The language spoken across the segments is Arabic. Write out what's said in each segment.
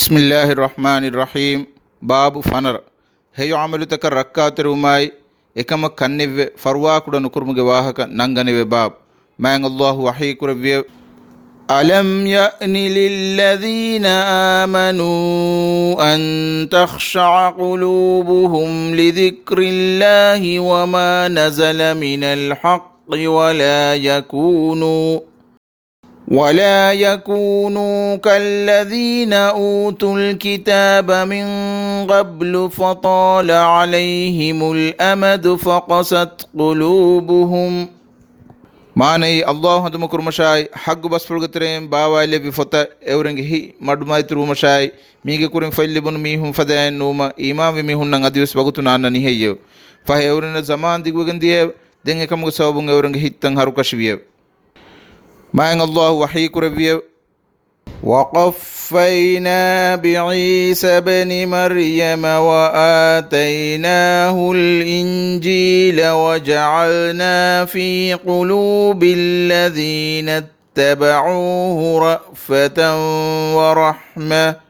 بسم الله الرحمن الرحيم باب فنر هي عمل تك ركعت رومائي إكما كنيف فروا كود نكرم جواها باب ما الله وحي كربي ألم يأن للذين آمنوا أن تخشع قلوبهم لذكر الله وما نزل من الحق ولا يكونوا ولا يكونوا كالذين اوتوا الكتاب من قبل فطال عليهم الامد فقست قلوبهم ಮಾನೈ ಅಲ್ಲಾಹ್ ಹದು ಮುಕುರು ಮಶಾಯ್ ಹಗ್ಗು ಬಸ್ ಪುಳ್ಗತಿರೇಂ ಬಾವಾಯ್ಲೆ ಬಿ ಫೊತ ಎವರಂಗೆ ಹಿ ಮಡ್ ಮಾಯ್ತಿರು ಮಶಾಯ್ ಮೀಗೆ ಕುರಿಂ ಫೈಲ್ಲಿ ಬುನು ಮೀಹುಂ ಫದಯನ್ ನೂಮ ಈಮಾಂ ವಿ ಮೀಹುಂ ನಂಗ್ ಅದಿವಸ್ ಬಗುತು ನಾನ್ನ ನಿಹೆಯ್ಯೋ ಫಹ ಎವರನ ಜಮಾನ್ ದಿಗುಗಂದಿಯೆ ದೆಂಗೆ ಕಮುಗ ಸವಬುಂ ಎವರಂಗೆ ಹಿತ್ತಂ ಹರು مع الله وحيك ربي وقفينا بعيسى بن مريم وآتيناه الإنجيل وجعلنا في قلوب الذين اتبعوه رأفة ورحمة.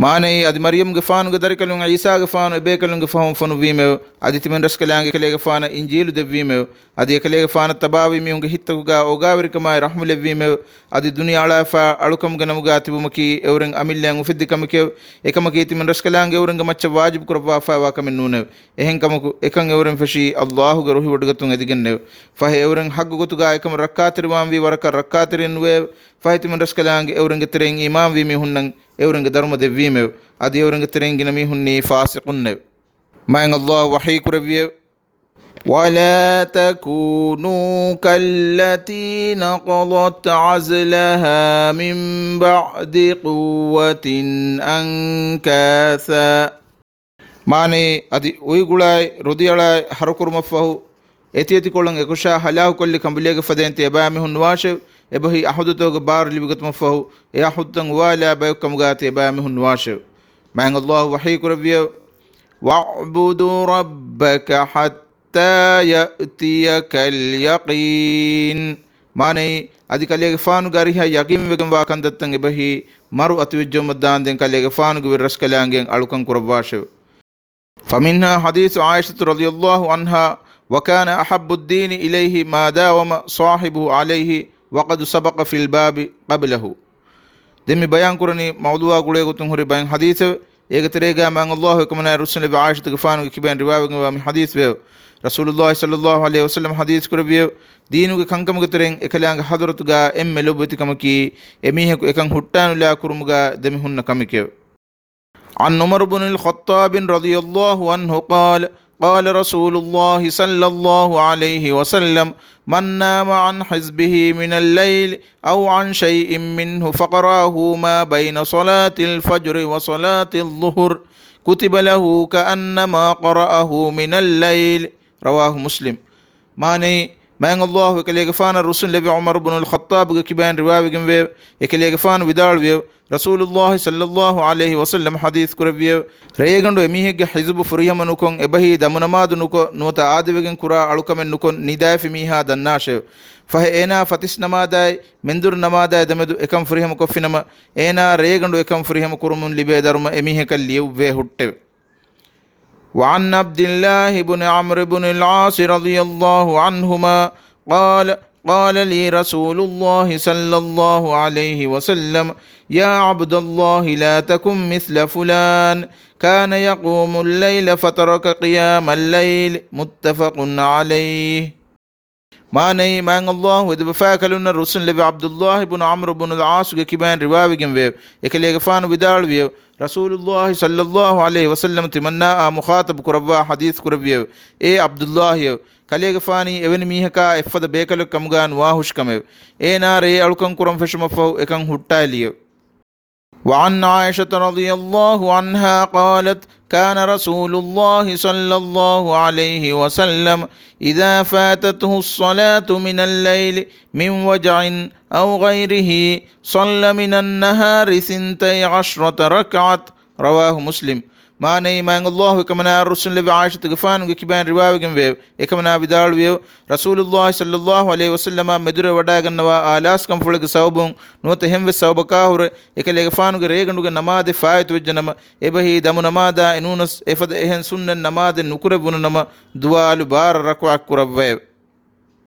ಮಾನೈ ಅದು ಮರಿಯಂಗೆ ಫಾನುಗೆ ದರಿಕಲುಂಗ ಈಸಾಗೆ ಫಾನು ಬೇಕಲುಂಗೆ ಫಹಂ ಫನು ವೀಮೆವು ಅದು ತಿಮನ್ ರಸ್ಕಲಾಂಗೆ ಕಲೆಗೆ ಫಾನ ಇಂಜೀಲು ದೆವ್ವೀಮೆವು ಅದು ಕಲೆಗೆ ಫಾನ ತಬಾವಿ ಮಿಯುಂಗೆ ಹಿತ್ತಗುಗ ಒಗಾವರಿಕಮಾಯ ರಹಮುಲೆ ವೀಮೆವು ಅದು ದುನಿಯಾಳ ಫಾ ಅಳುಕಂಗೆ ನಮಗ ತಿಬುಮಕಿ ಎವರಂಗೆ ಅಮಿಲ್ಯಾಂಗ್ ಉಫಿದ್ದಿ ಕಮಕೆವು ಏಕಮಕಿ ತಿಮನ್ ರಸ್ಕಲಾಂಗೆ ಎವರಂಗೆ ಮಚ್ಚ ವಾಜಿಬ್ ಕುರಬಾ ಫಾ ವಾಕಮೆನ್ ನೂನೆವು ಎಹೆಂ ಕಮಕು ಎಕಂ ಎವರಂ ಫಶಿ ಅಲ್ಲಾಹುಗೆ ರುಹಿ ಒಡ್ಗತುಂಗ ಎದಿಗೆನ್ನೆವು ಫಹ ಎವರಂಗೆ ಹಗ್ಗು ಗೊತ್ತುಗ ಏಕಮ ರಕ್ಕಾತಿರುವಾಂ ವಿ ವರಕ ರಕ್ಕಾತಿರಿನ್ವೆ ಫಹಿತಿಮನ್ ರಸ್ಕಲಾಂಗೆ ಎವರಂಗೆ ತಿರೆಂಗ್ ಇಮಾಮ್ ವಿ ಮಿ ಹುನ್ನಂಗ್ ಎವರಂಗೆ ಧರ್ಮ ದೆವ್ವೀಮೆವ್ ಅದು ಎವರಂಗೆ ತಿರೆಂಗಿನ ಮಿ ಹುನ್ನಿ ಫಾಸಿಕುನ್ನೆವ್ ಮಾಯಂಗ್ ಅಲ್ಲಾಹ್ ವಹಿ ಕುರವ್ಯವ್ ولا تكونوا كالتي نقضت عزلها من بعد قوة أنكاثا ಮಾನೆ ಅದಿ ಉಯ್ಗುಳಾಯ್ ರುದಿಯಳಾಯ್ ಹರಕುರುಮಫಹು ಎತಿ ಎತಿ ಕೊಳ್ಳಂಗ್ ಎಕುಶಾ ಹಲಾಹು ಕೊಲ್ಲಿ ಕಂಬಿಲಿಯಗೆ ಫದೆಂತೆ ಎಬಾಮಿ ಹುನ್ವಾಶೆವ್ ebahi ahudutoga bar libigutma fahu e ahudtan wala bayukam gati ba mihun washu mang Allah wahi kurabiya wa'budu rabbaka hatta ya'tiyaka al-yaqin mane adi kalege faanu gariha yaqin wegam wa kandattan ebahi maru atwijjom dan den kalege faanu gu ras kalangen alukan kurabashu فمنها حديث عائشة رضي الله عنها وكان أحب الدين إليه ما داوم صاحبه عليه ವಕದು ಸಬಕ ಫಿಲ್ ಬಾಬಿ ಕಬಿಲಹು ದೆಮ್ಮಿ ಬಯಾನ್ ಕುರನಿ ಮೌದುವಾ ಗುಳೆ ಗುತುಂ ಹುರಿ ಬಯನ್ ಹದೀಸ ಏಗ ತೆರೆಗ ಮಂಗ ಅಲ್ಲಾಹ್ ಕಮನ ರಸುಲ್ ಬಿ ಆಯಿಷತ್ ಗಫಾನು ಕಿಬೆನ್ ರಿವಾವಗ ಮಿ ಹದೀಸ್ ಬೆ ರಸೂಲುಲ್ಲಾಹ್ ಸಲ್ಲಲ್ಲಾಹು ಅಲೈಹಿ ವಸಲ್ಲಂ ಹದೀಸ್ ಕುರಬಿಯ ದೀನುಗೆ ಕಂಕಮಗ ತೆರೆಂ ಎಕಲಾಂಗ ಹದರತುಗ ಎಮ್ಮೆ ಲೊಬ್ಬತಿ ಕಮಕಿ ಎಮಿಹ ಎಕಂ ಹುಟ್ಟಾನುಲಾ ಕುರುಮುಗ ದೆಮ್ಮಿ ಹುನ್ನ ಕಮಿಕೆ عن عمر بن الخطاب رضي الله عنه قال قال رسول الله صلى الله عليه وسلم من نام عن حزبه من الليل أو عن شيء منه فقراه ما بين صلاة الفجر وصلاة الظهر كتب له كأنما قرأه من الليل. رواه مسلم. ماني man allah ekelege fana rusul lebi umar ibn al khattab ge kiban riwayegen ve ekelege fana vidal ve rasulullah sallallahu alaihi wasallam hadith kurve reyegando emihege hizbu furiyamanu kon ebahi damunamadu nuko nuta adivegen kura alukamen nukon nidaifi miha dannashe ಫಹ ಏನಾ ಫತಿಸ್ ನಮಾದಾಯ್ ಮೆಂದುರ್ ನಮಾದಾಯ್ ದಮೆದು ಎಕಂ ಫುರಿಹಮ ಕೊಫಿನಮ ಏನಾ ರೇಗಂಡು ಎಕಂ ಫುರಿಹಮ ಕುರುಮುನ್ ಲಿಬೆ ಧರ್ಮ ಎಮಿಹೆಕಲ್ ಲಿಯುವ್ವೆ ಹುಟ್ಟೆವೆ وعن عبد الله بن عمرو بن العاص رضي الله عنهما قال قال لي رسول الله صلى الله عليه وسلم يا عبد الله لا تكن مثل فلان. كان يقوم الليل فترك قيام الليل متفق عليه. maanai man allah wede bafakalunna rusul lebi abdullah ibn amr ibn al-as ge kiban riwawigem we ekelege faanu vidal we රසූලුල්ලාහි සල්ලල්ලාහු අලයිහි වසල්ලම් තිමන්නා ආ මුඛාතබ කුරවවා හදීස් කුරවිය ඒ අබ්දුල්ලාහිය කලේගෆානි එවැනි මීහකා එෆද බේකලු කමුගාන් වාහුෂ්කමෙ ඒ නාරේ අලුකම් කුරම් ෆෙෂමෆව් එකන් හුට්ටාලිය وعن عائشة رضي الله عنها قالت كان رسول الله صلى الله عليه وسلم إذا فاتته الصلاة من الليل من وجع أو غيره صلى من النهار ثنتي عشرة ركعة. رواه مسلم. mane iman allah kamana rusul li aishat gafan ge kiban riwayagem ve ekamana vidal ve rasulullah sallallahu alaihi wasallam medure wada gannawa alas kam fulge sawbun nota hemve sawbaka hore ekale gafan ge regandu ge namade faaytu wejjanama ebahi damu namada enunus efada ehen sunnan namade nukurabun nama dualu bar rakwa kurabwe